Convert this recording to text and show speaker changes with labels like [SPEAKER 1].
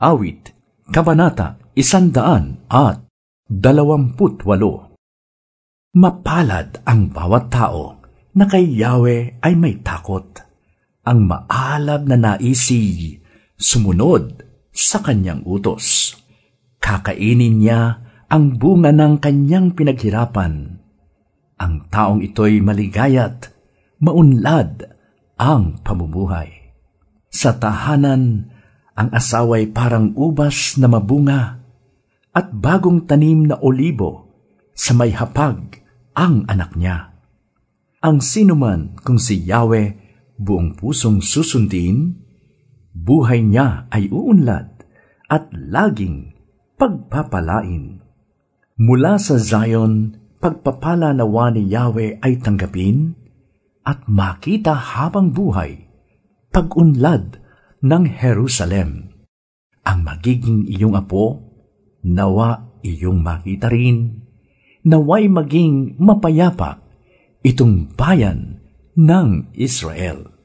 [SPEAKER 1] Awit, Kabanata, Isandaan at Dalawamput walo. Mapalad ang bawat tao na kay Yahweh ay may takot. Ang maalab na naisi, sumunod sa kanyang utos. Kakainin niya ang bunga ng kanyang pinaghirapan. Ang taong ito'y maligayat, maunlad ang pamumuhay. Sa tahanan, ang asaway parang ubas na mabunga at bagong tanim na olibo sa may hapag ang anak niya. Ang sinuman kung si Yahweh buong pusong susundin, buhay niya ay uunlad at laging pagpapalain. Mula sa Zion, pagpapala nawa ni Yahweh ay tanggapin at makita habang buhay, pagunlad ng Jerusalem. Ang magiging iyong apo, nawa iyong makita rin, naway maging mapayapa itong bayan ng Israel.